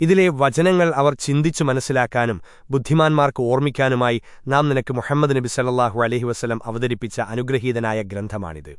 ഇതിലെ വചനങ്ങൾ അവർ ചിന്തിച്ചു മനസ്സിലാക്കാനും ബുദ്ധിമാന്മാർക്ക് ഓർമ്മിക്കാനുമായി നാം നിനക്ക് മുഹമ്മദ് നബി സല്ലാഹു അലഹി വസ്ലം അവതരിപ്പിച്ച അനുഗ്രഹീതനായ ഗ്രന്ഥമാണിത്.